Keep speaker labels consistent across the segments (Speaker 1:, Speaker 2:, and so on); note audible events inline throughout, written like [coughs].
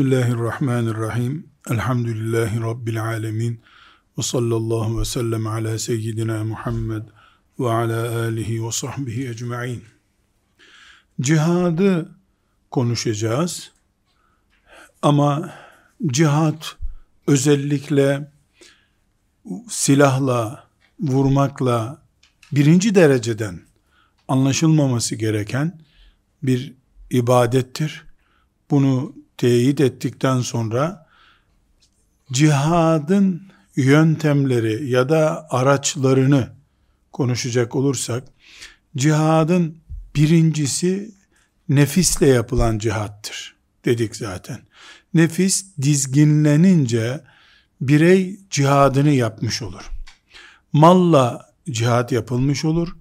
Speaker 1: Bismillahirrahmanirrahim. Elhamdülillahi Rabbil alemin. Ve sallallahu ve sellem ala seyyidina Muhammed ve ala alihi ve sahbihi ecma'in. Cihadı konuşacağız. Ama cihat özellikle silahla, vurmakla birinci dereceden anlaşılmaması gereken bir ibadettir. Bunu teyit ettikten sonra cihadın yöntemleri ya da araçlarını konuşacak olursak cihadın birincisi nefisle yapılan cihattır dedik zaten. Nefis dizginlenince birey cihadını yapmış olur. Malla cihat yapılmış olur.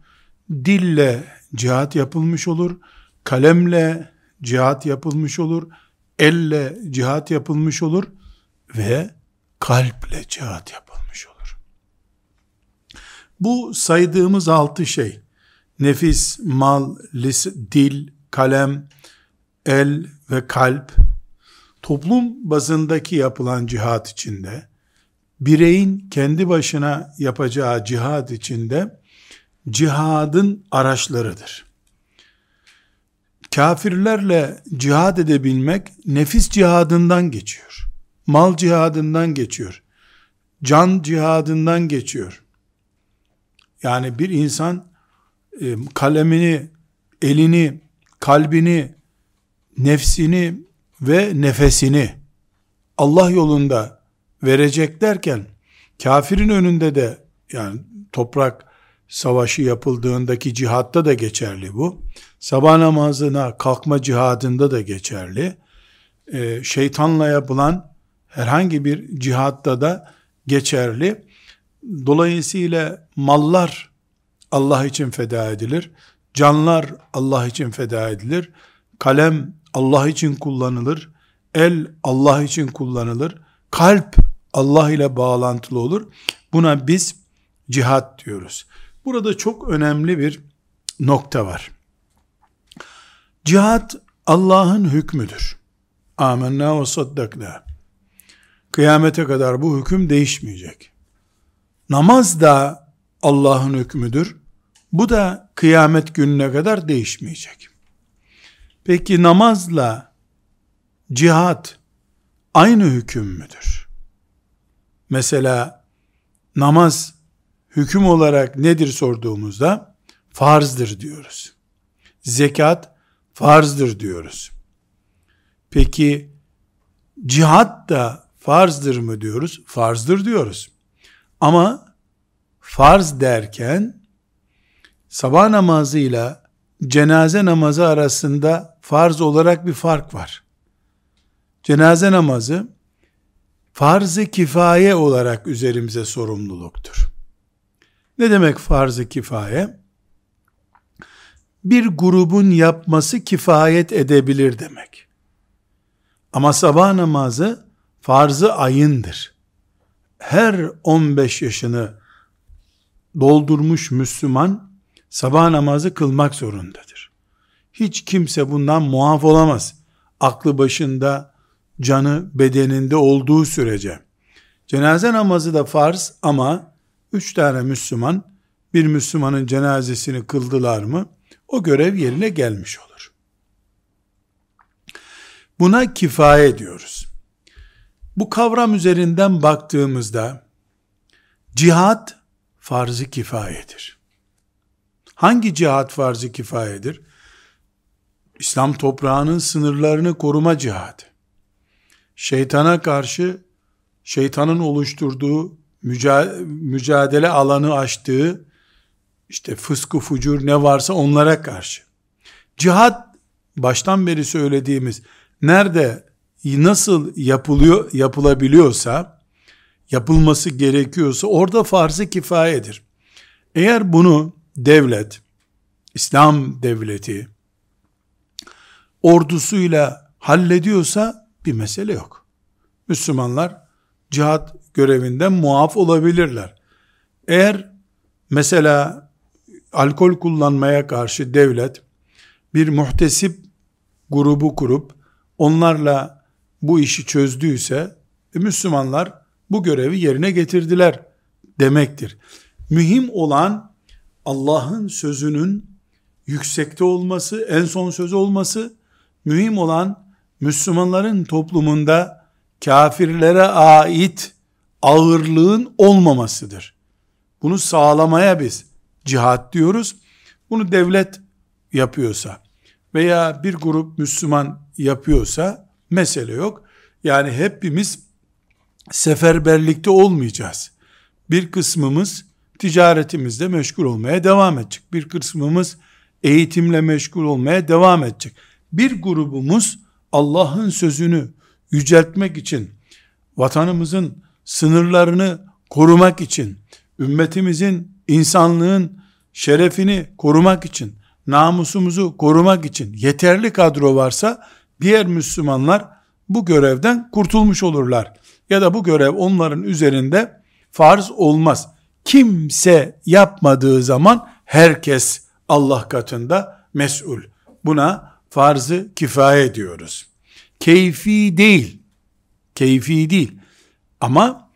Speaker 1: Dille cihat yapılmış olur. Kalemle cihat yapılmış olur elle cihat yapılmış olur ve kalple cihat yapılmış olur. Bu saydığımız altı şey, nefis, mal, lis, dil, kalem, el ve kalp, toplum bazındaki yapılan cihat içinde, bireyin kendi başına yapacağı cihat içinde, cihadın araçlarıdır kafirlerle cihad edebilmek nefis cihadından geçiyor. Mal cihadından geçiyor. Can cihadından geçiyor. Yani bir insan e, kalemini, elini, kalbini, nefsini ve nefesini Allah yolunda verecek derken kafirin önünde de yani toprak savaşı yapıldığındaki cihatta da geçerli bu. Sabah namazına kalkma cihadında da geçerli. Ee, şeytanla yapılan herhangi bir cihatta da geçerli. Dolayısıyla mallar Allah için feda edilir. Canlar Allah için feda edilir. Kalem Allah için kullanılır. El Allah için kullanılır. Kalp Allah ile bağlantılı olur. Buna biz cihat diyoruz. Burada çok önemli bir nokta var. Cihat Allah'ın hükmüdür. Amenna ve saddakna. Kıyamete kadar bu hüküm değişmeyecek. Namaz da Allah'ın hükmüdür. Bu da kıyamet gününe kadar değişmeyecek. Peki namazla cihat aynı hüküm müdür? Mesela namaz hüküm olarak nedir sorduğumuzda farzdır diyoruz. Zekat farzdır diyoruz. Peki cihat da farzdır mı diyoruz? Farzdır diyoruz. Ama farz derken sabah namazıyla cenaze namazı arasında farz olarak bir fark var. Cenaze namazı farz-ı kifaye olarak üzerimize sorumluluktur. Ne demek farz-ı kifaye? Bir grubun yapması kifayet edebilir demek. Ama sabah namazı farzı ayındır. Her 15 yaşını doldurmuş Müslüman sabah namazı kılmak zorundadır. Hiç kimse bundan muaf olamaz. Aklı başında, canı bedeninde olduğu sürece. Cenaze namazı da farz ama üç tane Müslüman bir Müslümanın cenazesini kıldılar mı o görev yerine gelmiş olur. Buna kifaye diyoruz. Bu kavram üzerinden baktığımızda cihat farz-ı kifayedir. Hangi cihat farz-ı kifayedir? İslam toprağının sınırlarını koruma cihadı. Şeytana karşı şeytanın oluşturduğu mücadele alanı açtığı işte fıskı fucur ne varsa onlara karşı. Cihat baştan beri söylediğimiz nerede nasıl yapılıyor yapılabiliyorsa yapılması gerekiyorsa orada farz-ı kifayedir. Eğer bunu devlet İslam devleti ordusuyla hallediyorsa bir mesele yok. Müslümanlar cihat görevinden muaf olabilirler. Eğer mesela alkol kullanmaya karşı devlet bir muhtesip grubu kurup onlarla bu işi çözdüyse e, Müslümanlar bu görevi yerine getirdiler demektir. Mühim olan Allah'ın sözünün yüksekte olması, en son sözü olması, mühim olan Müslümanların toplumunda kafirlere ait ağırlığın olmamasıdır. Bunu sağlamaya biz cihat diyoruz. Bunu devlet yapıyorsa veya bir grup Müslüman yapıyorsa mesele yok. Yani hepimiz seferberlikte olmayacağız. Bir kısmımız ticaretimizde meşgul olmaya devam edecek. Bir kısmımız eğitimle meşgul olmaya devam edecek. Bir grubumuz Allah'ın sözünü yüceltmek için, vatanımızın sınırlarını korumak için, ümmetimizin, insanlığın şerefini korumak için, namusumuzu korumak için yeterli kadro varsa, diğer Müslümanlar bu görevden kurtulmuş olurlar. Ya da bu görev onların üzerinde farz olmaz. Kimse yapmadığı zaman herkes Allah katında mesul. Buna farzı kifaye diyoruz. Keyfi değil. Keyfi değil. Ama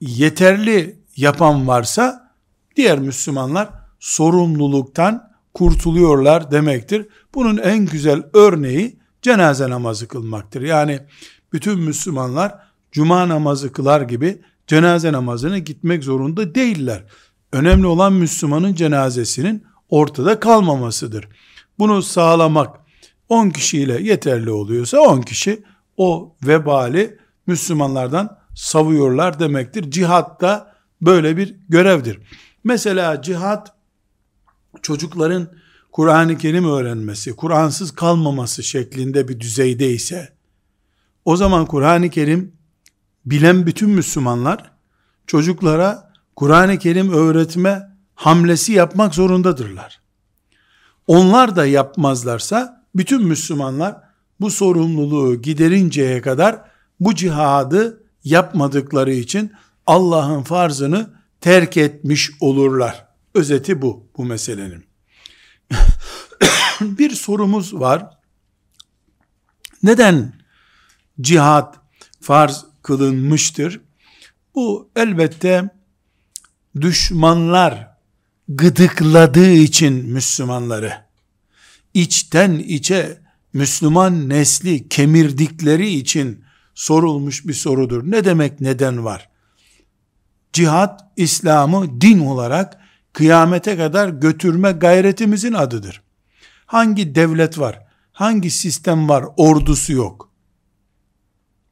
Speaker 1: yeterli yapan varsa diğer Müslümanlar sorumluluktan kurtuluyorlar demektir. Bunun en güzel örneği cenaze namazı kılmaktır. Yani bütün Müslümanlar cuma namazı kılar gibi cenaze namazına gitmek zorunda değiller. Önemli olan Müslümanın cenazesinin ortada kalmamasıdır. Bunu sağlamak 10 kişiyle yeterli oluyorsa 10 kişi o vebali Müslümanlardan savuyorlar demektir. Cihat da böyle bir görevdir. Mesela cihat çocukların Kur'an-ı Kerim öğrenmesi, Kur'ansız kalmaması şeklinde bir düzeyde ise o zaman Kur'an-ı Kerim bilen bütün Müslümanlar çocuklara Kur'an-ı Kerim öğretme hamlesi yapmak zorundadırlar. Onlar da yapmazlarsa bütün Müslümanlar bu sorumluluğu giderinceye kadar bu cihadı yapmadıkları için Allah'ın farzını terk etmiş olurlar. Özeti bu, bu meselenin. [coughs] bir sorumuz var. Neden cihat farz kılınmıştır? Bu elbette düşmanlar gıdıkladığı için Müslümanları içten içe Müslüman nesli kemirdikleri için sorulmuş bir sorudur. Ne demek neden var? Cihat İslam'ı din olarak kıyamete kadar götürme gayretimizin adıdır. Hangi devlet var? Hangi sistem var? Ordusu yok.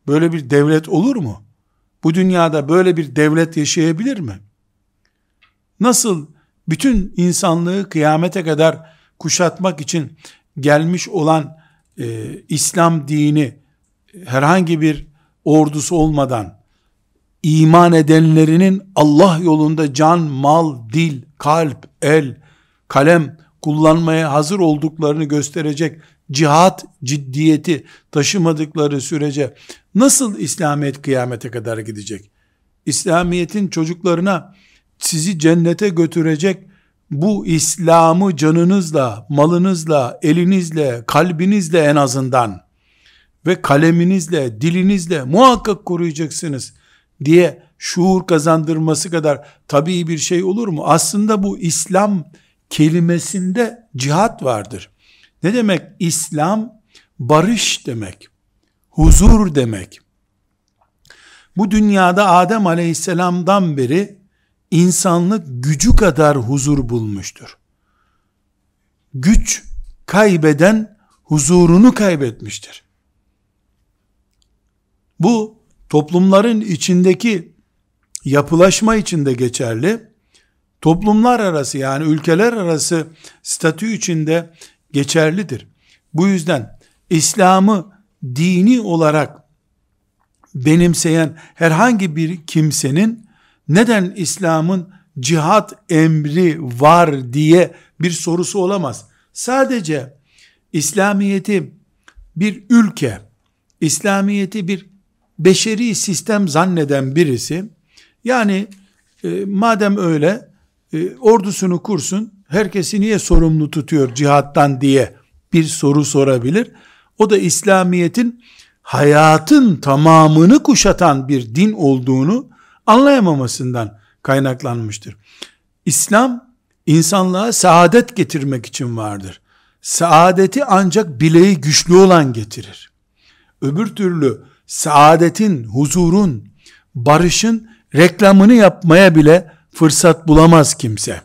Speaker 1: Böyle bir devlet olur mu? Bu dünyada böyle bir devlet yaşayabilir mi? Nasıl bütün insanlığı kıyamete kadar kuşatmak için gelmiş olan e, İslam dini herhangi bir ordusu olmadan iman edenlerinin Allah yolunda can, mal, dil, kalp, el, kalem kullanmaya hazır olduklarını gösterecek cihat ciddiyeti taşımadıkları sürece nasıl İslamiyet kıyamete kadar gidecek? İslamiyet'in çocuklarına sizi cennete götürecek bu İslam'ı canınızla, malınızla, elinizle, kalbinizle en azından ve kaleminizle, dilinizle muhakkak koruyacaksınız diye şuur kazandırması kadar tabii bir şey olur mu? Aslında bu İslam kelimesinde cihat vardır. Ne demek İslam? Barış demek. Huzur demek. Bu dünyada Adem aleyhisselamdan beri insanlık gücü kadar huzur bulmuştur. Güç kaybeden huzurunu kaybetmiştir. Bu toplumların içindeki yapılaşma içinde geçerli. Toplumlar arası yani ülkeler arası statü içinde geçerlidir. Bu yüzden İslam'ı dini olarak benimseyen herhangi bir kimsenin neden İslam'ın cihat emri var diye bir sorusu olamaz. Sadece İslamiyeti bir ülke, İslamiyeti bir beşeri sistem zanneden birisi, yani e, madem öyle e, ordusunu kursun, herkesi niye sorumlu tutuyor cihattan diye bir soru sorabilir. O da İslamiyet'in hayatın tamamını kuşatan bir din olduğunu anlayamamasından kaynaklanmıştır. İslam insanlığa saadet getirmek için vardır. Saadeti ancak bileği güçlü olan getirir. Öbür türlü saadetin, huzurun, barışın reklamını yapmaya bile fırsat bulamaz kimse.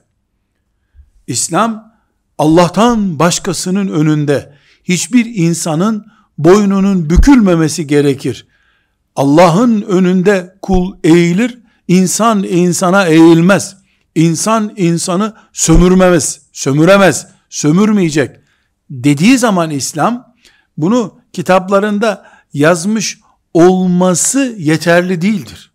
Speaker 1: İslam Allah'tan başkasının önünde hiçbir insanın boynunun bükülmemesi gerekir. Allah'ın önünde kul eğilir, insan insana eğilmez. İnsan insanı sömürmemez, sömüremez, sömürmeyecek. Dediği zaman İslam bunu kitaplarında yazmış olması yeterli değildir.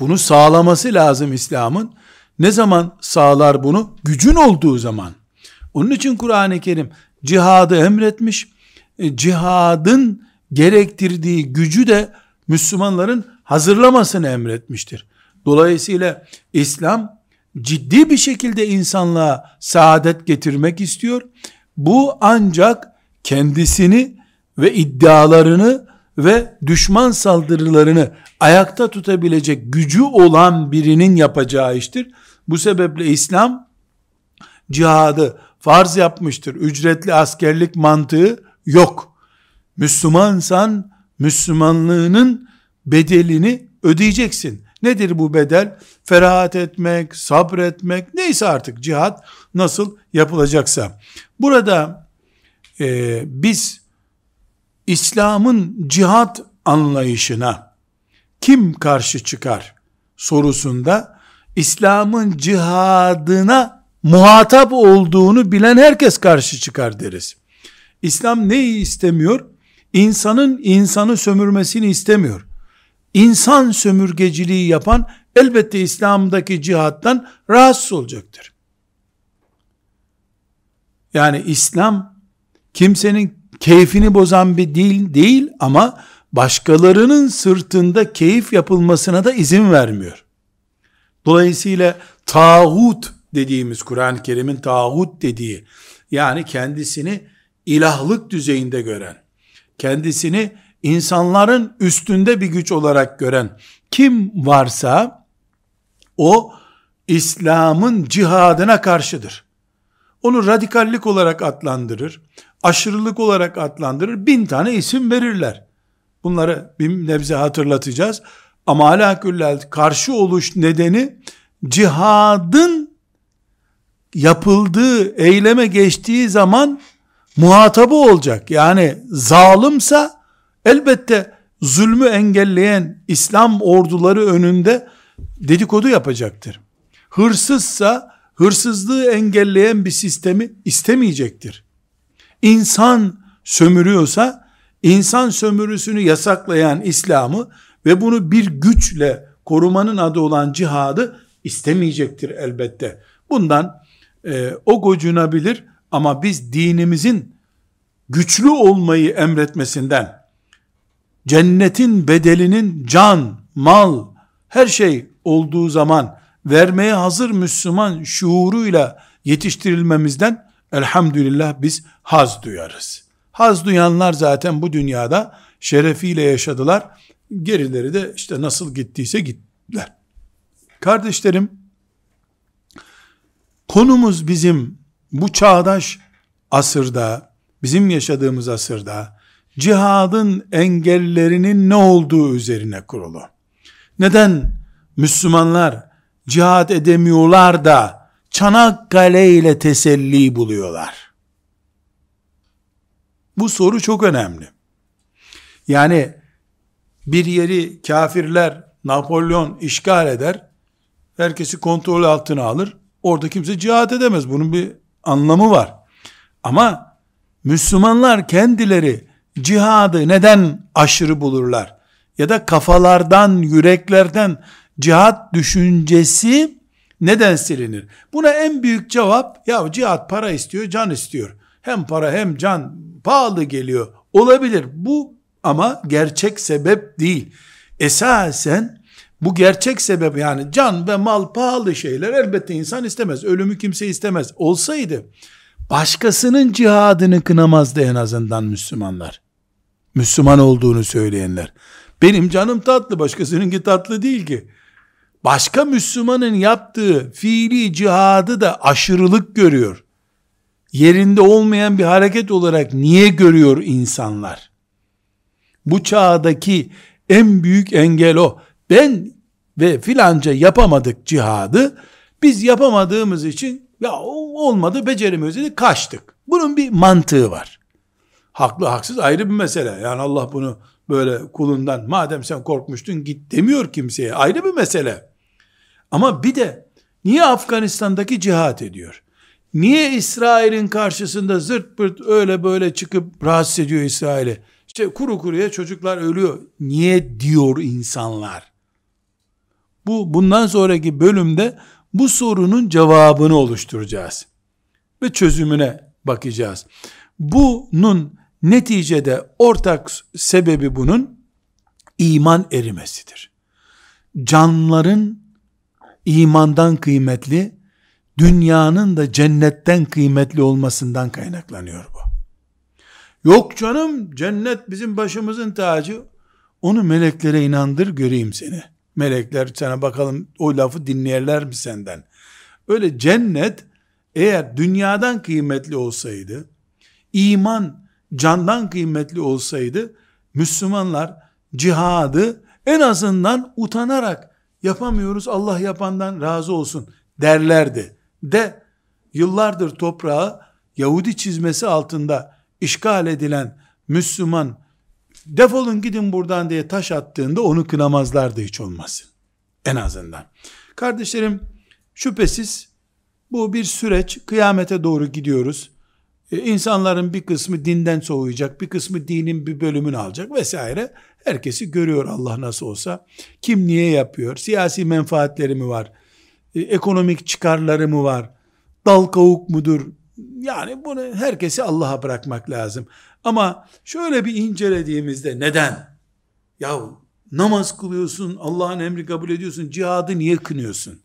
Speaker 1: Bunu sağlaması lazım İslam'ın. Ne zaman sağlar bunu? Gücün olduğu zaman. Onun için Kur'an-ı Kerim cihadı emretmiş. E, cihadın gerektirdiği gücü de Müslümanların hazırlamasını emretmiştir. Dolayısıyla İslam ciddi bir şekilde insanlığa saadet getirmek istiyor. Bu ancak kendisini ve iddialarını ve düşman saldırılarını ayakta tutabilecek gücü olan birinin yapacağı iştir. Bu sebeple İslam cihadı farz yapmıştır. Ücretli askerlik mantığı yok. Müslümansan Müslümanlığının bedelini ödeyeceksin. Nedir bu bedel? Ferahat etmek, sabretmek, neyse artık cihat nasıl yapılacaksa. Burada e, biz İslam'ın cihat anlayışına kim karşı çıkar sorusunda İslam'ın cihadına muhatap olduğunu bilen herkes karşı çıkar deriz. İslam neyi istemiyor? İnsanın insanı sömürmesini istemiyor. İnsan sömürgeciliği yapan elbette İslam'daki cihattan rahatsız olacaktır. Yani İslam kimsenin keyfini bozan bir dil değil ama başkalarının sırtında keyif yapılmasına da izin vermiyor. Dolayısıyla tağut dediğimiz Kur'an-ı Kerim'in tağut dediği yani kendisini ilahlık düzeyinde gören, kendisini insanların üstünde bir güç olarak gören kim varsa o İslam'ın cihadına karşıdır. Onu radikallik olarak adlandırır, aşırılık olarak adlandırır, bin tane isim verirler. Bunları bir nebze hatırlatacağız. Ama alaküllel karşı oluş nedeni cihadın yapıldığı, eyleme geçtiği zaman muhatabı olacak. Yani zalimsa elbette zulmü engelleyen İslam orduları önünde dedikodu yapacaktır. Hırsızsa hırsızlığı engelleyen bir sistemi istemeyecektir. İnsan sömürüyorsa insan sömürüsünü yasaklayan İslam'ı ve bunu bir güçle korumanın adı olan cihadı istemeyecektir elbette. Bundan e, o gocunabilir ama biz dinimizin güçlü olmayı emretmesinden, cennetin bedelinin can, mal, her şey olduğu zaman vermeye hazır Müslüman şuuruyla yetiştirilmemizden elhamdülillah biz haz duyarız. Haz duyanlar zaten bu dünyada şerefiyle yaşadılar. Gerileri de işte nasıl gittiyse gittiler. Kardeşlerim, konumuz bizim bu çağdaş asırda, bizim yaşadığımız asırda, cihadın engellerinin ne olduğu üzerine kurulu. Neden Müslümanlar cihad edemiyorlar da Çanakkale ile teselli buluyorlar? Bu soru çok önemli. Yani bir yeri kafirler, Napolyon işgal eder, herkesi kontrol altına alır, orada kimse cihad edemez. Bunun bir anlamı var. Ama Müslümanlar kendileri cihadı neden aşırı bulurlar? Ya da kafalardan, yüreklerden cihat düşüncesi neden silinir? Buna en büyük cevap, ya cihat para istiyor, can istiyor. Hem para hem can pahalı geliyor. Olabilir. Bu ama gerçek sebep değil. Esasen bu gerçek sebep yani can ve mal pahalı şeyler elbette insan istemez. Ölümü kimse istemez. Olsaydı başkasının cihadını kınamazdı en azından Müslümanlar. Müslüman olduğunu söyleyenler. Benim canım tatlı, başkasınınki tatlı değil ki. Başka Müslümanın yaptığı fiili cihadı da aşırılık görüyor. Yerinde olmayan bir hareket olarak niye görüyor insanlar? Bu çağdaki en büyük engel o. Ben ve filanca yapamadık cihadı. Biz yapamadığımız için ya olmadı beceremiyoruz dedi kaçtık. Bunun bir mantığı var. Haklı haksız ayrı bir mesele. Yani Allah bunu böyle kulundan madem sen korkmuştun git demiyor kimseye. Ayrı bir mesele. Ama bir de niye Afganistan'daki cihat ediyor? Niye İsrail'in karşısında zırt pırt öyle böyle çıkıp rahatsız ediyor İsrail'i? İşte kuru kuruya çocuklar ölüyor. Niye diyor insanlar? Bu bundan sonraki bölümde bu sorunun cevabını oluşturacağız. Ve çözümüne bakacağız. Bunun neticede ortak sebebi bunun iman erimesidir. Canların imandan kıymetli, dünyanın da cennetten kıymetli olmasından kaynaklanıyor bu. Yok canım cennet bizim başımızın tacı. Onu meleklere inandır göreyim seni. Melekler sana bakalım o lafı dinleyerler mi senden? Öyle cennet eğer dünyadan kıymetli olsaydı, iman candan kıymetli olsaydı, Müslümanlar cihadı en azından utanarak yapamıyoruz Allah yapandan razı olsun derlerdi. De yıllardır toprağı Yahudi çizmesi altında işgal edilen Müslüman defolun gidin buradan diye taş attığında onu kınamazlardı hiç olmasın. En azından. Kardeşlerim şüphesiz bu bir süreç kıyamete doğru gidiyoruz. Ee, insanların bir kısmı dinden soğuyacak, bir kısmı dinin bir bölümünü alacak vesaire. Herkesi görüyor Allah nasıl olsa. Kim niye yapıyor? Siyasi menfaatleri mi var? Ee, ekonomik çıkarları mı var? Dal kavuk mudur? Yani bunu herkesi Allah'a bırakmak lazım. Ama şöyle bir incelediğimizde neden? Ya namaz kılıyorsun, Allah'ın emri kabul ediyorsun, cihadı niye kınıyorsun?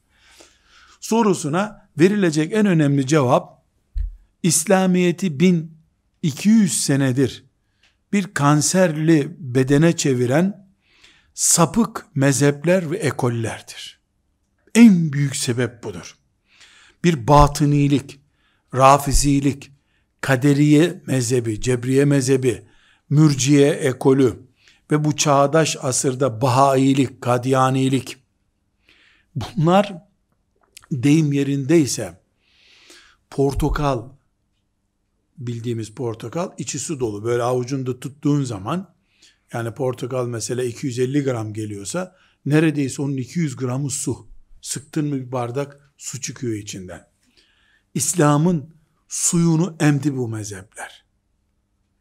Speaker 1: Sorusuna verilecek en önemli cevap, İslamiyet'i 1200 senedir bir kanserli bedene çeviren sapık mezhepler ve ekollerdir. En büyük sebep budur. Bir batınilik, rafizilik, kaderiye mezhebi, cebriye mezhebi, mürciye ekolü ve bu çağdaş asırda bahailik, kadyanilik bunlar deyim yerindeyse portakal bildiğimiz portakal içi su dolu böyle avucunda tuttuğun zaman yani portakal mesela 250 gram geliyorsa neredeyse onun 200 gramı su. Sıktın mı bir bardak su çıkıyor içinden. İslam'ın suyunu emdi bu mezhepler.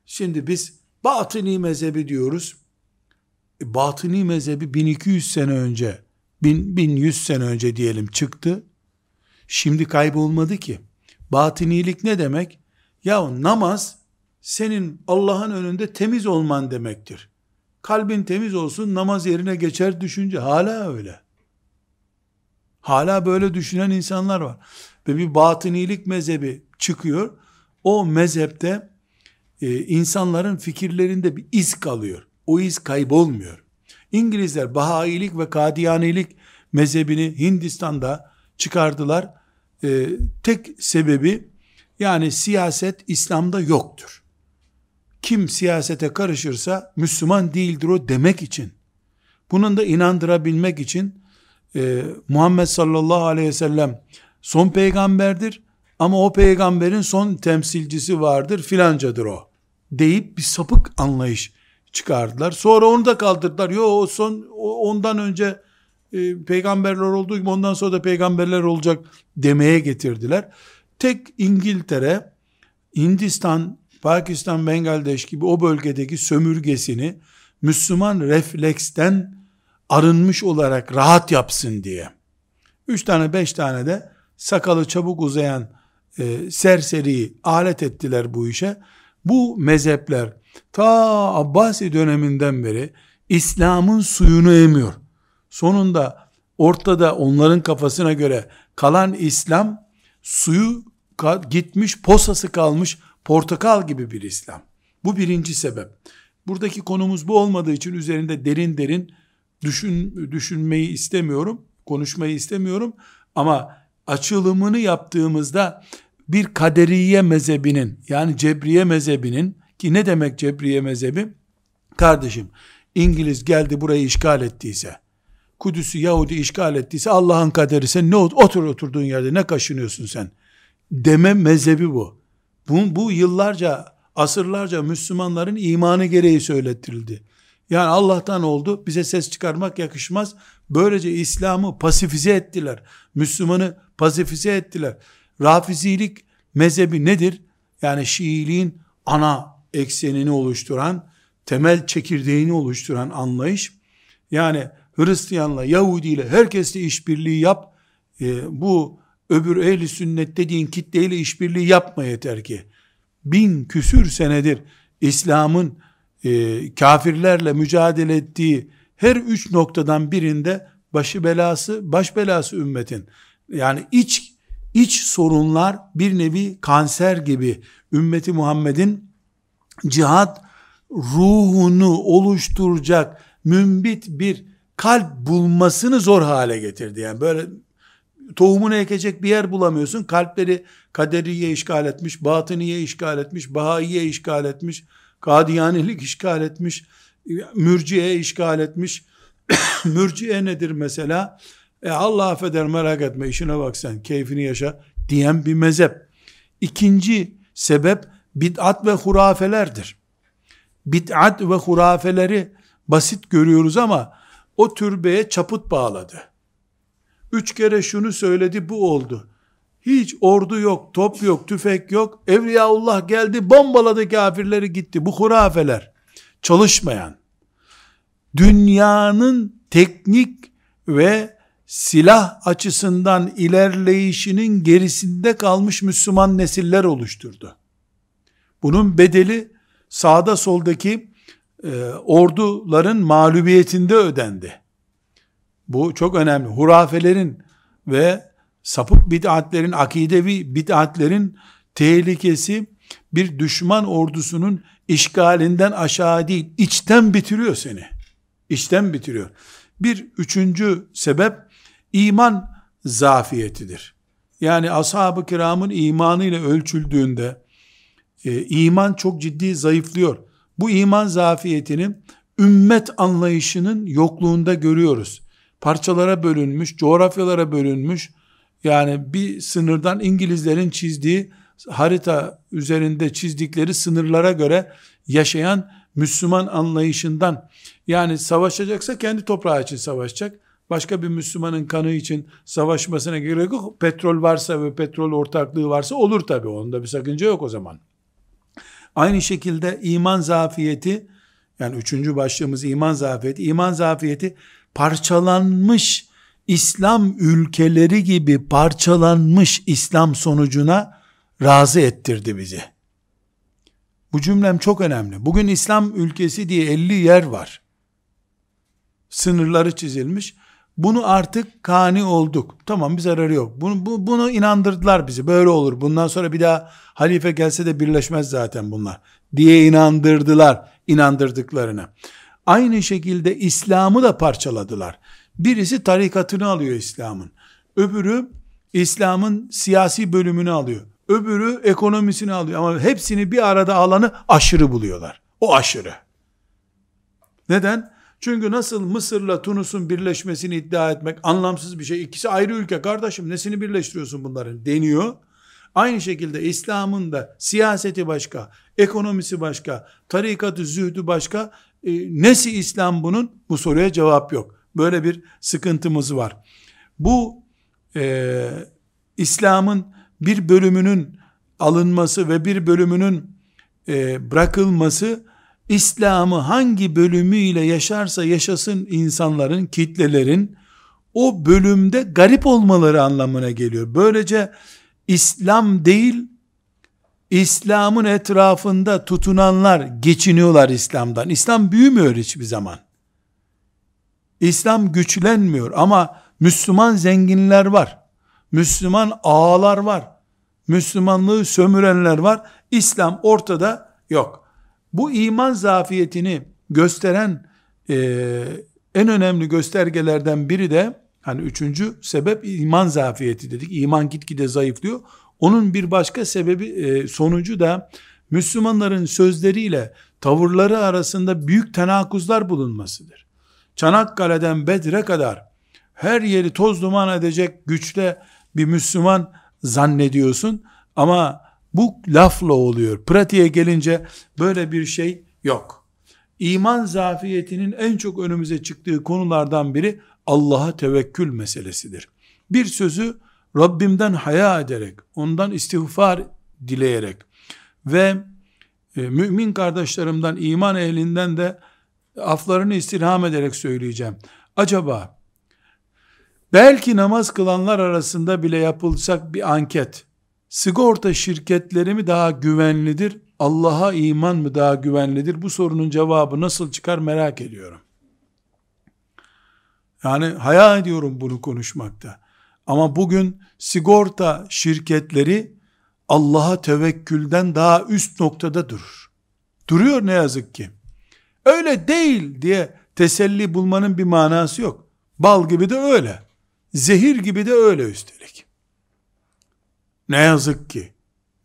Speaker 1: Şimdi biz batıni mezhebi diyoruz. E, batıni mezhebi 1200 sene önce, 1000, 1100 sene önce diyelim çıktı. Şimdi kaybolmadı ki. Batınilik ne demek? Ya namaz senin Allah'ın önünde temiz olman demektir. Kalbin temiz olsun namaz yerine geçer düşünce hala öyle. Hala böyle düşünen insanlar var. Ve bir batınilik mezhebi çıkıyor. O mezhepte e, insanların fikirlerinde bir iz kalıyor. O iz kaybolmuyor. İngilizler Bahailik ve Kadiyanilik mezhebini Hindistan'da çıkardılar. E, tek sebebi yani siyaset İslam'da yoktur. Kim siyasete karışırsa Müslüman değildir o demek için. Bunun da inandırabilmek için e, Muhammed sallallahu aleyhi ve sellem son peygamberdir ama o peygamberin son temsilcisi vardır filancadır o deyip bir sapık anlayış çıkardılar. Sonra onu da kaldırdılar. Yo o son o, ondan önce e, peygamberler olduğu gibi ondan sonra da peygamberler olacak demeye getirdiler. Tek İngiltere, Hindistan, Pakistan, Bengaldeş gibi o bölgedeki sömürgesini Müslüman refleksten arınmış olarak rahat yapsın diye. Üç tane beş tane de sakalı çabuk uzayan e, serseriyi alet ettiler bu işe. Bu mezhepler ta Abbasi döneminden beri İslam'ın suyunu emiyor. Sonunda ortada onların kafasına göre kalan İslam suyu gitmiş posası kalmış portakal gibi bir İslam. Bu birinci sebep. Buradaki konumuz bu olmadığı için üzerinde derin derin düşün, düşünmeyi istemiyorum, konuşmayı istemiyorum. Ama açılımını yaptığımızda bir kaderiye mezhebinin yani cebriye mezhebinin ki ne demek cebriye mezhebi? Kardeşim İngiliz geldi burayı işgal ettiyse, Kudüs'ü Yahudi işgal ettiyse Allah'ın kaderi sen ne otur oturduğun yerde ne kaşınıyorsun sen? Deme mezhebi bu. Bu, bu yıllarca, asırlarca Müslümanların imanı gereği söylettirildi. Yani Allah'tan oldu, bize ses çıkarmak yakışmaz. Böylece İslam'ı pasifize ettiler. Müslümanı pasifize ettiler. Rafizilik mezhebi nedir? Yani Şiiliğin ana eksenini oluşturan, temel çekirdeğini oluşturan anlayış. Yani Hristiyanla, Yahudi ile herkesle işbirliği yap. E, bu öbür ehli sünnet dediğin kitleyle işbirliği yapma yeter ki. Bin küsür senedir İslam'ın e, kafirlerle mücadele ettiği her üç noktadan birinde başı belası, baş belası ümmetin. Yani iç iç sorunlar bir nevi kanser gibi ümmeti Muhammed'in cihat ruhunu oluşturacak mümbit bir kalp bulmasını zor hale getirdi. Yani böyle tohumunu ekecek bir yer bulamıyorsun. Kalpleri kaderiye işgal etmiş, batıniye işgal etmiş, bahaiye işgal etmiş, kadiyanilik işgal etmiş, mürciye işgal etmiş. [coughs] mürciye nedir mesela? E Allah affeder merak etme işine bak sen keyfini yaşa diyen bir mezhep. İkinci sebep bid'at ve hurafelerdir. Bid'at ve hurafeleri basit görüyoruz ama o türbeye çaput bağladı. Üç kere şunu söyledi bu oldu. Hiç ordu yok, top yok, tüfek yok. Evliyaullah geldi, bombaladı kafirleri gitti. Bu hurafeler. Çalışmayan. Dünyanın teknik ve silah açısından ilerleyişinin gerisinde kalmış Müslüman nesiller oluşturdu. Bunun bedeli sağda soldaki e, orduların mağlubiyetinde ödendi. Bu çok önemli. Hurafelerin ve sapık bid'atlerin, akidevi bid'atlerin tehlikesi bir düşman ordusunun işgalinden aşağı değil, içten bitiriyor seni. İçten bitiriyor. Bir üçüncü sebep iman zafiyetidir. Yani ashab-ı kiramın imanıyla ölçüldüğünde e, iman çok ciddi zayıflıyor. Bu iman zafiyetini ümmet anlayışının yokluğunda görüyoruz. Parçalara bölünmüş, coğrafyalara bölünmüş, yani bir sınırdan İngilizlerin çizdiği harita üzerinde çizdikleri sınırlara göre yaşayan Müslüman anlayışından yani savaşacaksa kendi toprağı için savaşacak. Başka bir Müslümanın kanı için savaşmasına gerek yok. Petrol varsa ve petrol ortaklığı varsa olur tabi. Onda bir sakınca yok o zaman. Aynı şekilde iman zafiyeti yani üçüncü başlığımız iman zafiyeti. İman zafiyeti parçalanmış İslam ülkeleri gibi parçalanmış İslam sonucuna razı ettirdi bizi. Bu cümlem çok önemli. Bugün İslam ülkesi diye 50 yer var. Sınırları çizilmiş. Bunu artık kani olduk. Tamam bir zararı yok. Bunu, bu, bunu inandırdılar bizi. Böyle olur. Bundan sonra bir daha halife gelse de birleşmez zaten bunlar. Diye inandırdılar. inandırdıklarını. Aynı şekilde İslam'ı da parçaladılar. Birisi tarikatını alıyor İslam'ın. Öbürü İslam'ın siyasi bölümünü alıyor. Öbürü ekonomisini alıyor. Ama hepsini bir arada alanı aşırı buluyorlar. O aşırı. Neden? Çünkü nasıl Mısır'la Tunus'un birleşmesini iddia etmek anlamsız bir şey. İkisi ayrı ülke kardeşim nesini birleştiriyorsun bunların deniyor. Aynı şekilde İslam'ın da siyaseti başka, ekonomisi başka, tarikatı, zühdü başka. E, nesi İslam bunun? Bu soruya cevap yok. Böyle bir sıkıntımız var. Bu e, İslam'ın bir bölümünün alınması ve bir bölümünün e, bırakılması İslam'ı hangi bölümüyle yaşarsa yaşasın insanların, kitlelerin o bölümde garip olmaları anlamına geliyor. Böylece İslam değil, İslam'ın etrafında tutunanlar geçiniyorlar İslam'dan. İslam büyümüyor hiçbir zaman. İslam güçlenmiyor ama Müslüman zenginler var. Müslüman ağalar var. Müslümanlığı sömürenler var. İslam ortada yok. Bu iman zafiyetini gösteren e, en önemli göstergelerden biri de hani üçüncü sebep iman zafiyeti dedik. İman gitgide zayıflıyor. Onun bir başka sebebi e, sonucu da Müslümanların sözleriyle tavırları arasında büyük tenakuzlar bulunmasıdır. Çanakkale'den Bedre kadar her yeri toz duman edecek güçle bir Müslüman zannediyorsun ama bu lafla oluyor. Pratiğe gelince böyle bir şey yok. İman zafiyetinin en çok önümüze çıktığı konulardan biri Allah'a tevekkül meselesidir. Bir sözü Rabbimden haya ederek, ondan istiğfar dileyerek ve e, mümin kardeşlerimden, iman ehlinden de aflarını istirham ederek söyleyeceğim. Acaba belki namaz kılanlar arasında bile yapılsak bir anket, sigorta şirketleri mi daha güvenlidir, Allah'a iman mı daha güvenlidir? Bu sorunun cevabı nasıl çıkar merak ediyorum. Yani hayal ediyorum bunu konuşmakta. Ama bugün sigorta şirketleri Allah'a tevekkülden daha üst noktada durur. Duruyor ne yazık ki. Öyle değil diye teselli bulmanın bir manası yok. Bal gibi de öyle. Zehir gibi de öyle üstelik. Ne yazık ki.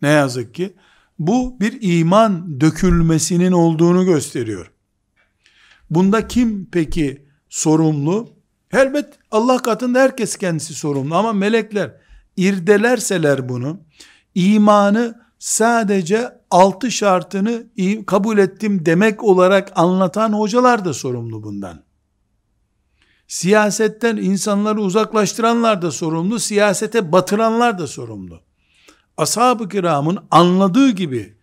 Speaker 1: Ne yazık ki. Bu bir iman dökülmesinin olduğunu gösteriyor. Bunda kim peki sorumlu? Elbet Allah katında herkes kendisi sorumlu ama melekler irdelerseler bunu, imanı sadece altı şartını kabul ettim demek olarak anlatan hocalar da sorumlu bundan. Siyasetten insanları uzaklaştıranlar da sorumlu, siyasete batıranlar da sorumlu. Ashab-ı kiramın anladığı gibi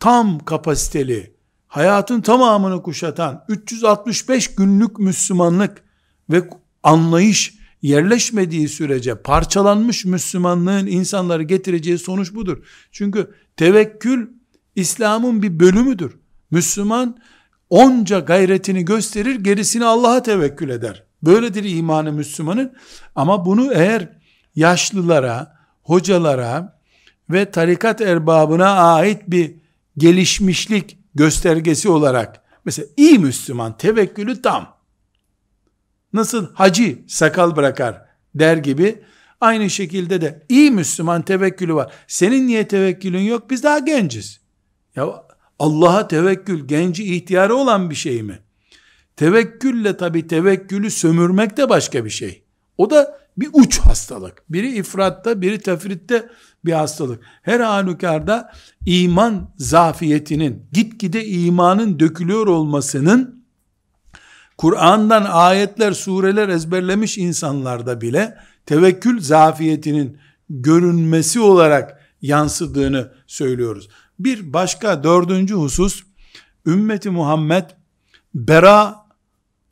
Speaker 1: tam kapasiteli, hayatın tamamını kuşatan 365 günlük Müslümanlık ve anlayış yerleşmediği sürece parçalanmış Müslümanlığın insanları getireceği sonuç budur. Çünkü tevekkül İslam'ın bir bölümüdür. Müslüman onca gayretini gösterir, gerisini Allah'a tevekkül eder. Böyledir imanı Müslümanın. Ama bunu eğer yaşlılara, hocalara ve tarikat erbabına ait bir gelişmişlik göstergesi olarak mesela iyi Müslüman tevekkülü tam nasıl hacı sakal bırakar der gibi aynı şekilde de iyi Müslüman tevekkülü var. Senin niye tevekkülün yok? Biz daha genciz. Ya Allah'a tevekkül genci ihtiyarı olan bir şey mi? Tevekkülle tabi tevekkülü sömürmek de başka bir şey. O da bir uç hastalık. Biri ifratta, biri tefritte bir hastalık. Her halükarda iman zafiyetinin, gitgide imanın dökülüyor olmasının Kur'an'dan ayetler, sureler ezberlemiş insanlarda bile tevekkül zafiyetinin görünmesi olarak yansıdığını söylüyoruz. Bir başka dördüncü husus, ümmeti Muhammed bera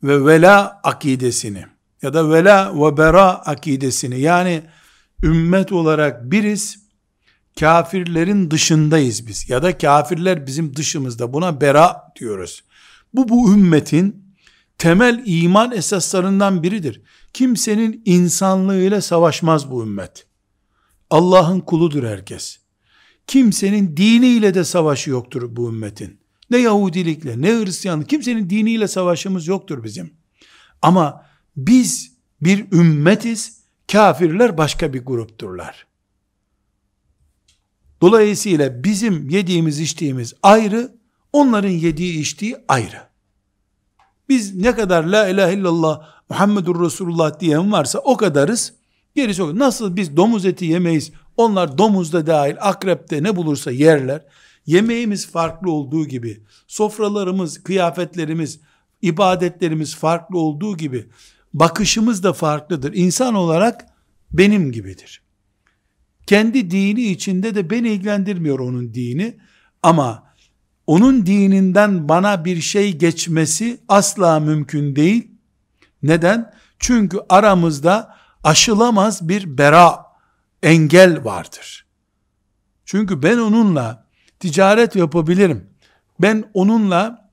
Speaker 1: ve vela akidesini ya da vela ve bera akidesini yani ümmet olarak biriz, kafirlerin dışındayız biz ya da kafirler bizim dışımızda buna bera diyoruz. Bu bu ümmetin temel iman esaslarından biridir. Kimsenin insanlığıyla savaşmaz bu ümmet. Allah'ın kuludur herkes. Kimsenin diniyle de savaşı yoktur bu ümmetin. Ne Yahudilikle, ne Hristiyanlık, kimsenin diniyle savaşımız yoktur bizim. Ama biz bir ümmetiz, kafirler başka bir grupturlar. Dolayısıyla bizim yediğimiz içtiğimiz ayrı, onların yediği içtiği ayrı. Biz ne kadar la ilahe illallah Muhammedur Resulullah diyen varsa o kadarız. Gerisi o. Nasıl biz domuz eti yemeyiz. Onlar domuzda dahil akrepte ne bulursa yerler. Yemeğimiz farklı olduğu gibi, sofralarımız, kıyafetlerimiz, ibadetlerimiz farklı olduğu gibi, bakışımız da farklıdır. İnsan olarak benim gibidir. Kendi dini içinde de beni ilgilendirmiyor onun dini. Ama onun dininden bana bir şey geçmesi asla mümkün değil. Neden? Çünkü aramızda aşılamaz bir bera, engel vardır. Çünkü ben onunla ticaret yapabilirim. Ben onunla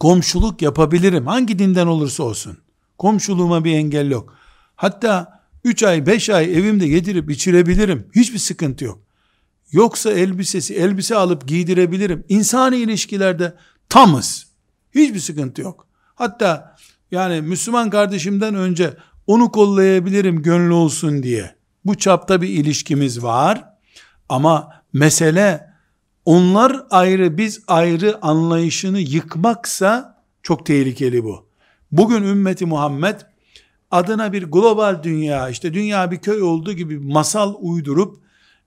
Speaker 1: komşuluk yapabilirim. Hangi dinden olursa olsun. Komşuluğuma bir engel yok. Hatta 3 ay 5 ay evimde yedirip içirebilirim. Hiçbir sıkıntı yok. Yoksa elbisesi, elbise alıp giydirebilirim. İnsani ilişkilerde tamız. Hiçbir sıkıntı yok. Hatta yani Müslüman kardeşimden önce onu kollayabilirim gönlü olsun diye. Bu çapta bir ilişkimiz var. Ama mesele onlar ayrı biz ayrı anlayışını yıkmaksa çok tehlikeli bu. Bugün ümmeti Muhammed adına bir global dünya işte dünya bir köy olduğu gibi masal uydurup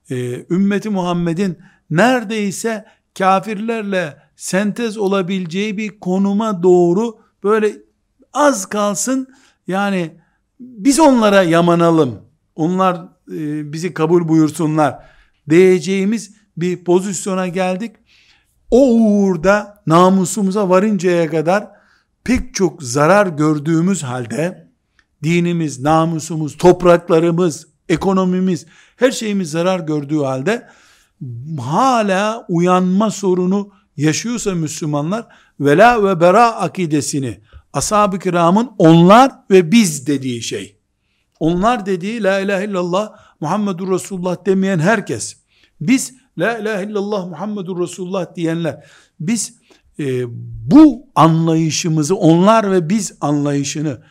Speaker 1: e, ümmeti Muhammed'in neredeyse kafirlerle sentez olabileceği bir konuma doğru böyle az kalsın yani biz onlara yamanalım onlar e, bizi kabul buyursunlar diyeceğimiz bir pozisyona geldik. O uğurda namusumuza varıncaya kadar pek çok zarar gördüğümüz halde dinimiz, namusumuz, topraklarımız, ekonomimiz, her şeyimiz zarar gördüğü halde hala uyanma sorunu yaşıyorsa Müslümanlar vela ve bera akidesini ashab-ı kiramın onlar ve biz dediği şey. Onlar dediği la ilahe illallah Muhammedur Resulullah demeyen herkes. Biz la ilahe illallah Muhammedur Resulullah diyenler. Biz e, bu anlayışımızı onlar ve biz anlayışını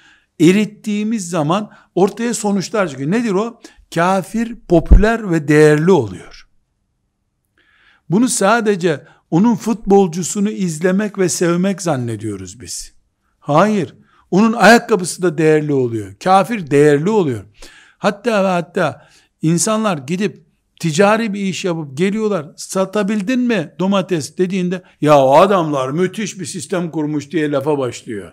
Speaker 1: erittiğimiz zaman ortaya sonuçlar çıkıyor. Nedir o? Kafir popüler ve değerli oluyor. Bunu sadece onun futbolcusunu izlemek ve sevmek zannediyoruz biz. Hayır. Onun ayakkabısı da değerli oluyor. Kafir değerli oluyor. Hatta ve hatta insanlar gidip ticari bir iş yapıp geliyorlar. Satabildin mi domates dediğinde ya o adamlar müthiş bir sistem kurmuş diye lafa başlıyor.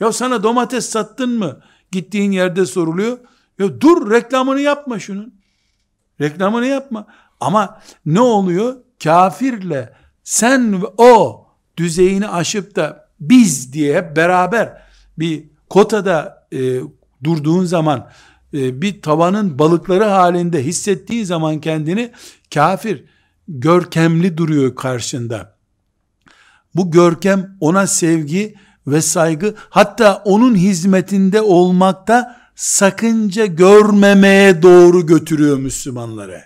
Speaker 1: Ya sana domates sattın mı? Gittiğin yerde soruluyor. Ya dur reklamını yapma şunun. Reklamını yapma. Ama ne oluyor? Kafirle sen ve o düzeyini aşıp da biz diye beraber bir kotada e, durduğun zaman e, bir tavanın balıkları halinde hissettiğin zaman kendini kafir görkemli duruyor karşında. Bu görkem ona sevgi ve saygı hatta onun hizmetinde olmakta sakınca görmemeye doğru götürüyor Müslümanları.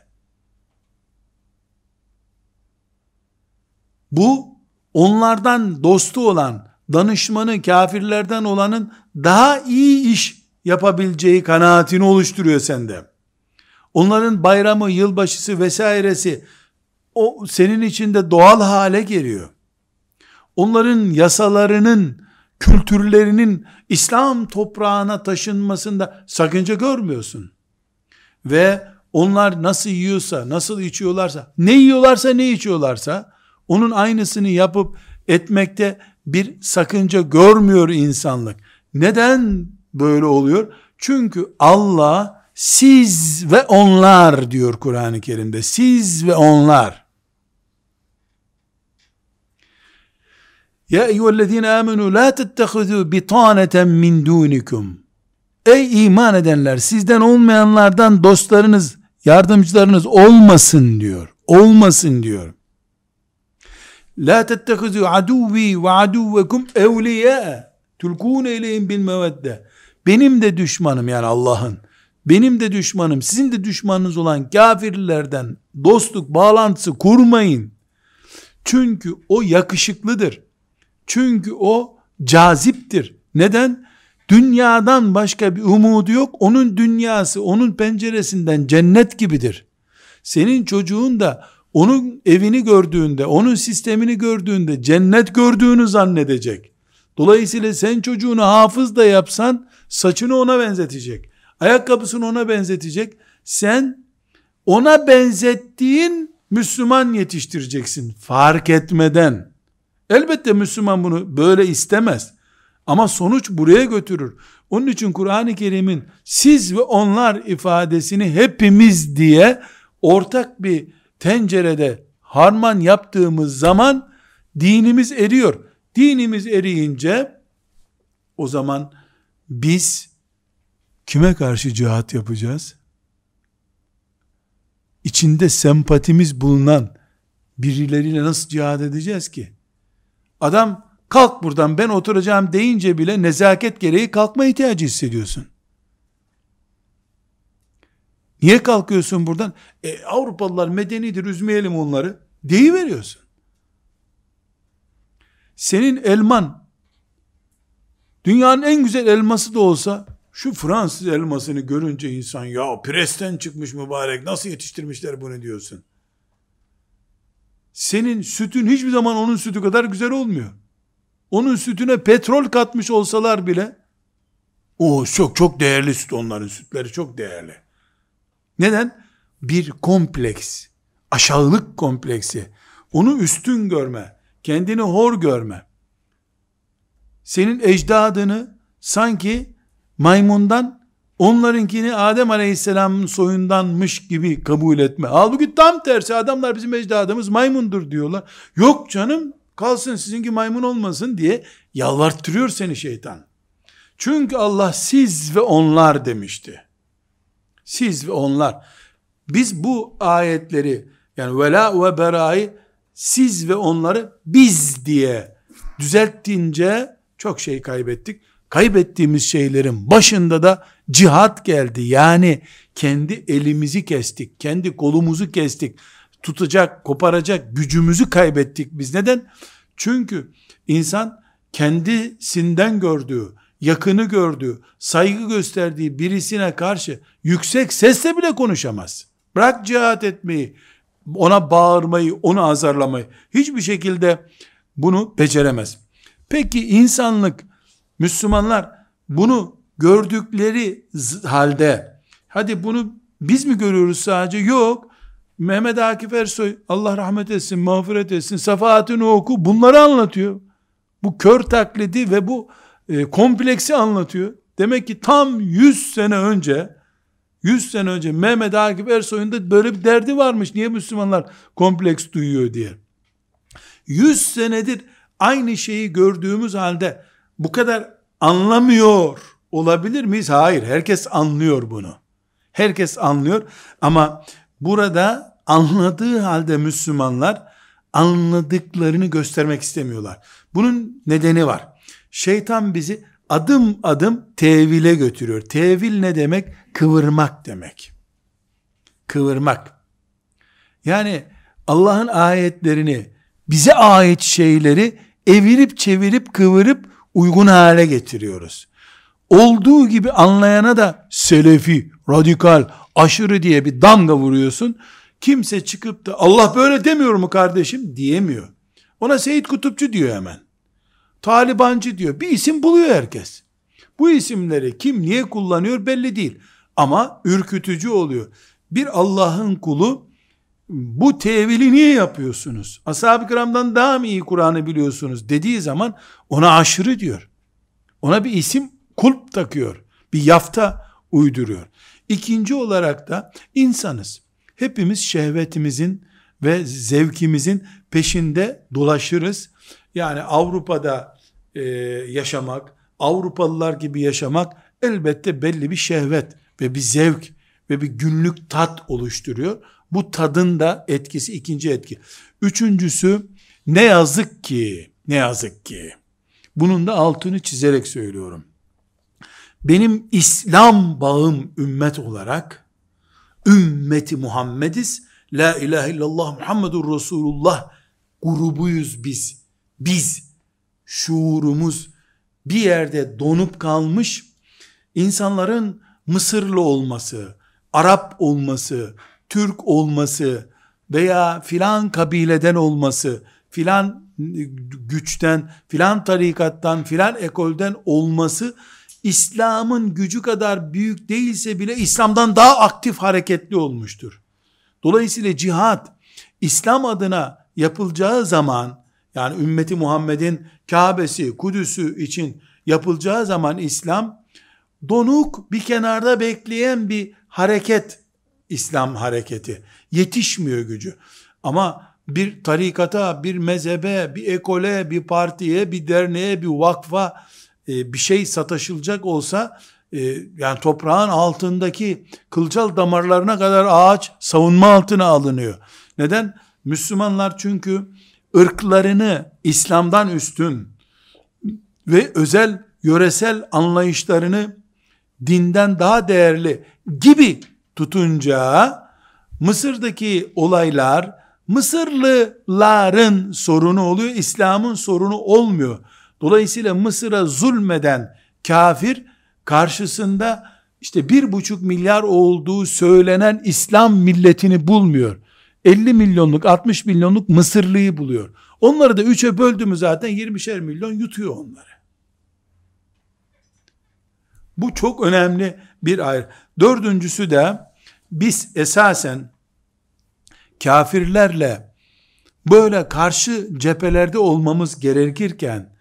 Speaker 1: Bu onlardan dostu olan, danışmanı kafirlerden olanın daha iyi iş yapabileceği kanaatini oluşturuyor sende. Onların bayramı, yılbaşısı vesairesi o senin içinde doğal hale geliyor. Onların yasalarının, kültürlerinin İslam toprağına taşınmasında sakınca görmüyorsun. Ve onlar nasıl yiyorsa, nasıl içiyorlarsa, ne yiyorlarsa, ne içiyorlarsa, onun aynısını yapıp etmekte bir sakınca görmüyor insanlık. Neden böyle oluyor? Çünkü Allah siz ve onlar diyor Kur'an-ı Kerim'de. Siz ve onlar. Ya eyyühellezine amenu la tettehizu bitaneten min dunikum. Ey iman edenler sizden olmayanlardan dostlarınız, yardımcılarınız olmasın diyor. Olmasın diyor. La tettehizu aduvi ve aduvekum evliya tulkune ileyhim bil mevedde. Benim de düşmanım yani Allah'ın. Benim de düşmanım, sizin de düşmanınız olan kafirlerden dostluk bağlantısı kurmayın. Çünkü o yakışıklıdır. Çünkü o caziptir. Neden? Dünyadan başka bir umudu yok. Onun dünyası, onun penceresinden cennet gibidir. Senin çocuğun da onun evini gördüğünde, onun sistemini gördüğünde cennet gördüğünü zannedecek. Dolayısıyla sen çocuğunu hafız da yapsan saçını ona benzetecek. Ayakkabısını ona benzetecek. Sen ona benzettiğin Müslüman yetiştireceksin fark etmeden. Elbette Müslüman bunu böyle istemez. Ama sonuç buraya götürür. Onun için Kur'an-ı Kerim'in siz ve onlar ifadesini hepimiz diye ortak bir tencerede harman yaptığımız zaman dinimiz eriyor. Dinimiz eriyince o zaman biz kime karşı cihat yapacağız? İçinde sempatimiz bulunan birileriyle nasıl cihat edeceğiz ki? Adam kalk buradan ben oturacağım deyince bile nezaket gereği kalkma ihtiyacı hissediyorsun. Niye kalkıyorsun buradan? E, Avrupalılar medenidir üzmeyelim onları. Deyiveriyorsun. Senin elman dünyanın en güzel elması da olsa şu Fransız elmasını görünce insan ya presten çıkmış mübarek nasıl yetiştirmişler bunu diyorsun. Senin sütün hiçbir zaman onun sütü kadar güzel olmuyor. Onun sütüne petrol katmış olsalar bile o çok çok değerli süt onların sütleri çok değerli. Neden? Bir kompleks, aşağılık kompleksi. Onu üstün görme, kendini hor görme. Senin ecdadını sanki maymundan onlarınkini Adem Aleyhisselam'ın soyundanmış gibi kabul etme. Halbuki tam tersi adamlar bizim ecdadımız maymundur diyorlar. Yok canım kalsın sizinki maymun olmasın diye yalvarttırıyor seni şeytan. Çünkü Allah siz ve onlar demişti. Siz ve onlar. Biz bu ayetleri yani vela ve berayı siz ve onları biz diye düzelttiğince çok şey kaybettik. Kaybettiğimiz şeylerin başında da cihat geldi. Yani kendi elimizi kestik, kendi kolumuzu kestik. Tutacak, koparacak gücümüzü kaybettik biz. Neden? Çünkü insan kendisinden gördüğü, yakını gördüğü, saygı gösterdiği birisine karşı yüksek sesle bile konuşamaz. Bırak cihat etmeyi, ona bağırmayı, onu azarlamayı. Hiçbir şekilde bunu beceremez. Peki insanlık, Müslümanlar bunu gördükleri halde, hadi bunu biz mi görüyoruz sadece? Yok. Mehmet Akif Ersoy, Allah rahmet etsin, mağfiret etsin, safahatini oku, bunları anlatıyor. Bu kör taklidi ve bu e, kompleksi anlatıyor. Demek ki tam 100 sene önce 100 sene önce Mehmet Akif Ersoy'un da böyle bir derdi varmış. Niye Müslümanlar kompleks duyuyor diye. 100 senedir aynı şeyi gördüğümüz halde bu kadar anlamıyor olabilir miyiz? Hayır. Herkes anlıyor bunu. Herkes anlıyor ama burada anladığı halde Müslümanlar anladıklarını göstermek istemiyorlar. Bunun nedeni var. Şeytan bizi adım adım tevile götürüyor. Tevil ne demek? Kıvırmak demek. Kıvırmak. Yani Allah'ın ayetlerini, bize ait şeyleri evirip çevirip kıvırıp uygun hale getiriyoruz. Olduğu gibi anlayana da selefi, radikal, aşırı diye bir damga vuruyorsun. Kimse çıkıp da Allah böyle demiyor mu kardeşim diyemiyor. Ona Seyit Kutupçu diyor hemen. Talibancı diyor. Bir isim buluyor herkes. Bu isimleri kim niye kullanıyor belli değil. Ama ürkütücü oluyor. Bir Allah'ın kulu bu tevili niye yapıyorsunuz? Ashab-ı kiramdan daha mı iyi Kur'an'ı biliyorsunuz dediği zaman ona aşırı diyor. Ona bir isim kulp takıyor. Bir yafta uyduruyor. İkinci olarak da insanız. Hepimiz şehvetimizin ve zevkimizin peşinde dolaşırız. Yani Avrupa'da e, yaşamak, Avrupalılar gibi yaşamak elbette belli bir şehvet ve bir zevk ve bir günlük tat oluşturuyor. Bu tadın da etkisi ikinci etki. Üçüncüsü ne yazık ki, ne yazık ki, bunun da altını çizerek söylüyorum. Benim İslam bağım ümmet olarak, ümmeti Muhammediz, La ilahe illallah Muhammedur Resulullah grubuyuz biz. Biz, şuurumuz bir yerde donup kalmış, insanların Mısırlı olması, Arap olması, Türk olması veya filan kabileden olması, filan güçten, filan tarikattan, filan ekolden olması İslam'ın gücü kadar büyük değilse bile İslam'dan daha aktif hareketli olmuştur. Dolayısıyla cihat İslam adına yapılacağı zaman yani ümmeti Muhammed'in Kabe'si, Kudüs'ü için yapılacağı zaman İslam donuk bir kenarda bekleyen bir hareket İslam hareketi. Yetişmiyor gücü. Ama bir tarikata, bir mezhebe, bir ekole, bir partiye, bir derneğe, bir vakfa e, bir şey sataşılacak olsa e, yani toprağın altındaki kılcal damarlarına kadar ağaç savunma altına alınıyor. Neden? Müslümanlar çünkü ırklarını İslam'dan üstün ve özel yöresel anlayışlarını dinden daha değerli gibi tutunca Mısır'daki olaylar Mısırlıların sorunu oluyor, İslam'ın sorunu olmuyor. Dolayısıyla Mısır'a zulmeden kafir karşısında işte bir buçuk milyar olduğu söylenen İslam milletini bulmuyor. 50 milyonluk 60 milyonluk Mısırlıyı buluyor. Onları da üçe böldü mü zaten 20'şer milyon yutuyor onları. Bu çok önemli bir ayrı. Dördüncüsü de biz esasen kafirlerle böyle karşı cephelerde olmamız gerekirken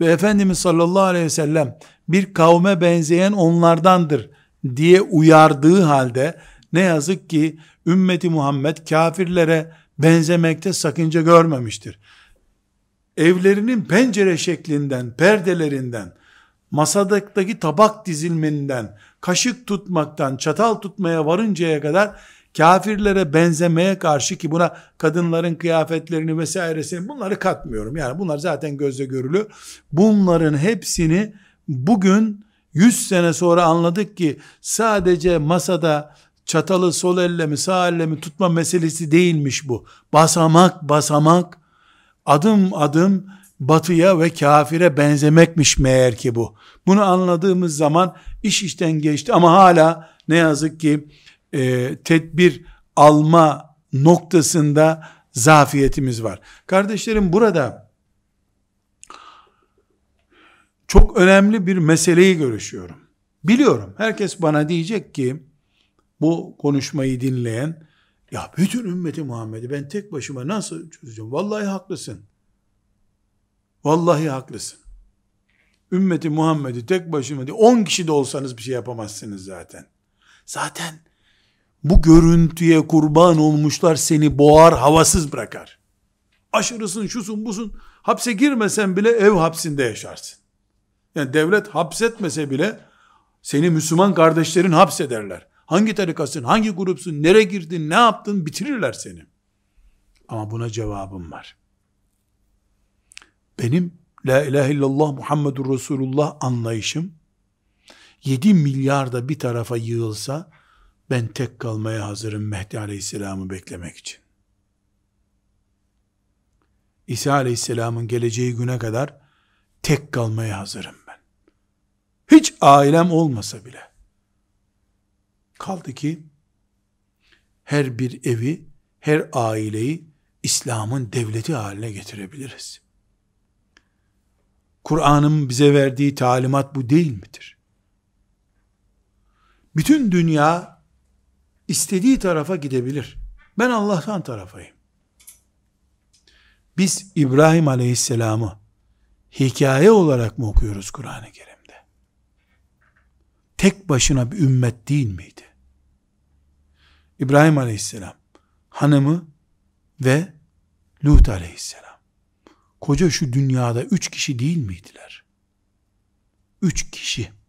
Speaker 1: ve Efendimiz sallallahu aleyhi ve sellem bir kavme benzeyen onlardandır diye uyardığı halde ne yazık ki ümmeti Muhammed kafirlere benzemekte sakınca görmemiştir. Evlerinin pencere şeklinden, perdelerinden, masadaki tabak dizilmeninden, kaşık tutmaktan, çatal tutmaya varıncaya kadar kafirlere benzemeye karşı ki buna kadınların kıyafetlerini vesairesini bunları katmıyorum. Yani bunlar zaten gözle görülür. Bunların hepsini bugün 100 sene sonra anladık ki sadece masada çatalı sol elle mi sağ elle mi tutma meselesi değilmiş bu. Basamak basamak adım adım batıya ve kafire benzemekmiş meğer ki bu. Bunu anladığımız zaman iş işten geçti ama hala ne yazık ki e, tedbir alma noktasında zafiyetimiz var. Kardeşlerim burada çok önemli bir meseleyi görüşüyorum. Biliyorum herkes bana diyecek ki bu konuşmayı dinleyen ya bütün ümmeti Muhammed'i ben tek başıma nasıl çözeceğim? Vallahi haklısın. Vallahi haklısın. Ümmeti Muhammed'i tek başıma değil, 10 kişi de olsanız bir şey yapamazsınız zaten. Zaten bu görüntüye kurban olmuşlar seni boğar, havasız bırakar. Aşırısın, şusun, busun. Hapse girmesen bile ev hapsinde yaşarsın. Yani devlet hapsetmese bile seni Müslüman kardeşlerin hapsederler. Hangi tarikasın, hangi grupsun, nereye girdin, ne yaptın bitirirler seni. Ama buna cevabım var. Benim La ilahe illallah Muhammedur Resulullah anlayışım 7 milyarda bir tarafa yığılsa ben tek kalmaya hazırım Mehdi Aleyhisselam'ı beklemek için. İsa Aleyhisselam'ın geleceği güne kadar tek kalmaya hazırım ben. Hiç ailem olmasa bile. Kaldı ki her bir evi, her aileyi İslam'ın devleti haline getirebiliriz. Kur'an'ın bize verdiği talimat bu değil midir? Bütün dünya istediği tarafa gidebilir. Ben Allah'tan tarafayım. Biz İbrahim Aleyhisselam'ı hikaye olarak mı okuyoruz Kur'an-ı Kerim'de? Tek başına bir ümmet değil miydi? İbrahim Aleyhisselam, hanımı ve Lut Aleyhisselam. Koca şu dünyada üç kişi değil miydiler? Üç kişi.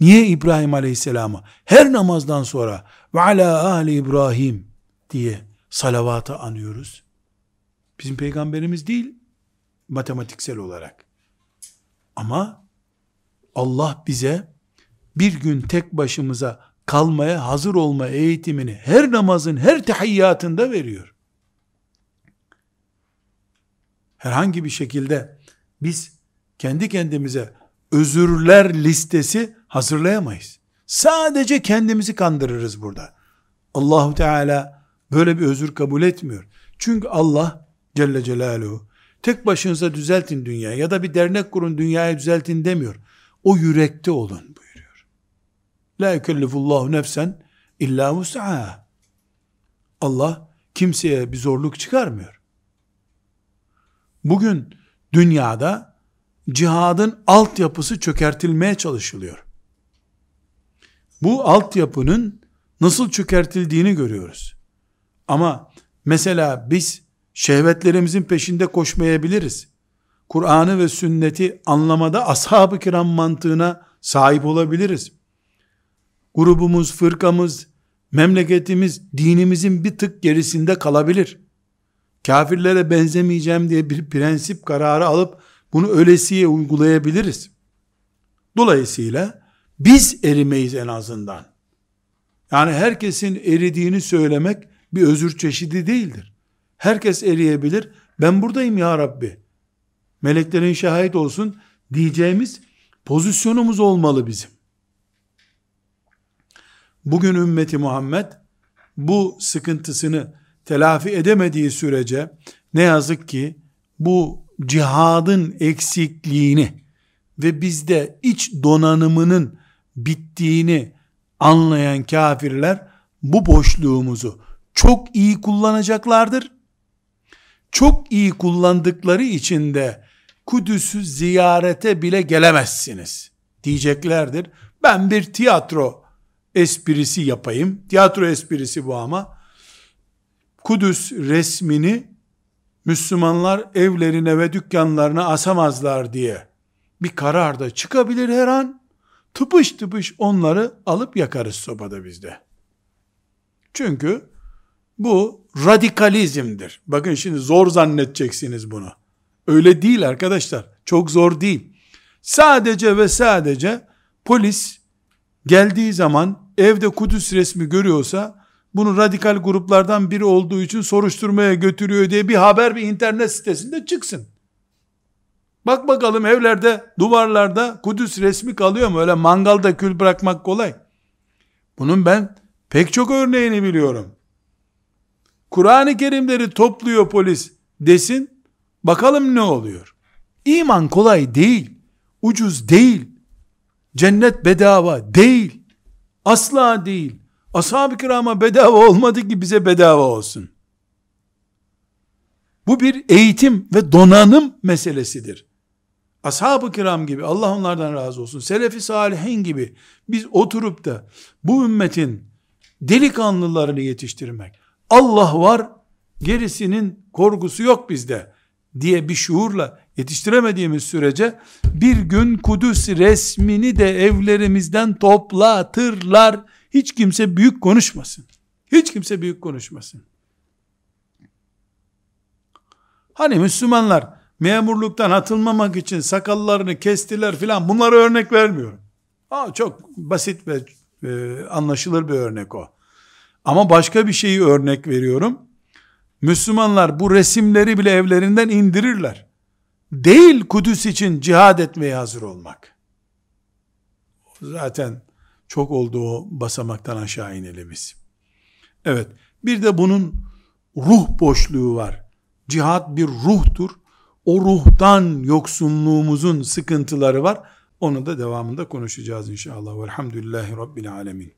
Speaker 1: Niye İbrahim Aleyhisselam'ı her namazdan sonra ve ala ahli İbrahim diye salavata anıyoruz? Bizim peygamberimiz değil matematiksel olarak. Ama Allah bize bir gün tek başımıza kalmaya hazır olma eğitimini her namazın her tehiyyatında veriyor. Herhangi bir şekilde biz kendi kendimize özürler listesi hazırlayamayız. Sadece kendimizi kandırırız burada. Allahu Teala böyle bir özür kabul etmiyor. Çünkü Allah Celle Celaluhu tek başınıza düzeltin dünyayı ya da bir dernek kurun dünyayı düzeltin demiyor. O yürekte olun buyuruyor. La yükellifullahu nefsen illa vus'aha. Allah kimseye bir zorluk çıkarmıyor. Bugün dünyada cihadın altyapısı çökertilmeye çalışılıyor. Bu altyapının nasıl çökertildiğini görüyoruz. Ama mesela biz şehvetlerimizin peşinde koşmayabiliriz. Kur'an'ı ve sünneti anlamada ashab-ı kiram mantığına sahip olabiliriz. Grubumuz, fırkamız, memleketimiz dinimizin bir tık gerisinde kalabilir. Kafirlere benzemeyeceğim diye bir prensip kararı alıp bunu ölesiye uygulayabiliriz. Dolayısıyla biz erimeyiz en azından. Yani herkesin eridiğini söylemek bir özür çeşidi değildir. Herkes eriyebilir. Ben buradayım ya Rabbi. Meleklerin şahit olsun diyeceğimiz pozisyonumuz olmalı bizim. Bugün ümmeti Muhammed bu sıkıntısını telafi edemediği sürece ne yazık ki bu cihadın eksikliğini ve bizde iç donanımının bittiğini anlayan kafirler bu boşluğumuzu çok iyi kullanacaklardır. Çok iyi kullandıkları için de Kudüs'ü ziyarete bile gelemezsiniz diyeceklerdir. Ben bir tiyatro esprisi yapayım. Tiyatro esprisi bu ama. Kudüs resmini Müslümanlar evlerine ve dükkanlarına asamazlar diye bir karar da çıkabilir her an. Tıpış tıpış onları alıp yakarız sobada bizde. Çünkü bu radikalizmdir. Bakın şimdi zor zannedeceksiniz bunu. Öyle değil arkadaşlar. Çok zor değil. Sadece ve sadece polis geldiği zaman evde Kudüs resmi görüyorsa bunu radikal gruplardan biri olduğu için soruşturmaya götürüyor diye bir haber bir internet sitesinde çıksın. Bak bakalım evlerde, duvarlarda Kudüs resmi kalıyor mu? Öyle mangalda kül bırakmak kolay. Bunun ben pek çok örneğini biliyorum. Kur'an-ı Kerimleri topluyor polis desin, bakalım ne oluyor. İman kolay değil, ucuz değil, cennet bedava değil, asla değil. Ashab-ı kirama bedava olmadı ki bize bedava olsun. Bu bir eğitim ve donanım meselesidir. Ashab-ı kiram gibi, Allah onlardan razı olsun, selefi salihin gibi biz oturup da bu ümmetin delikanlılarını yetiştirmek, Allah var, gerisinin korkusu yok bizde diye bir şuurla yetiştiremediğimiz sürece bir gün Kudüs resmini de evlerimizden toplatırlar. Hiç kimse büyük konuşmasın. Hiç kimse büyük konuşmasın. Hani Müslümanlar memurluktan atılmamak için sakallarını kestiler filan bunlara örnek vermiyorum. Aa, çok basit ve e, anlaşılır bir örnek o. Ama başka bir şeyi örnek veriyorum. Müslümanlar bu resimleri bile evlerinden indirirler. Değil Kudüs için cihad etmeye hazır olmak. Zaten çok oldu o basamaktan aşağı inelimiz. Evet, bir de bunun ruh boşluğu var. Cihad bir ruhtur. O ruhtan yoksunluğumuzun sıkıntıları var. Onu da devamında konuşacağız inşallah. Velhamdülillahi Rabbil Alemin.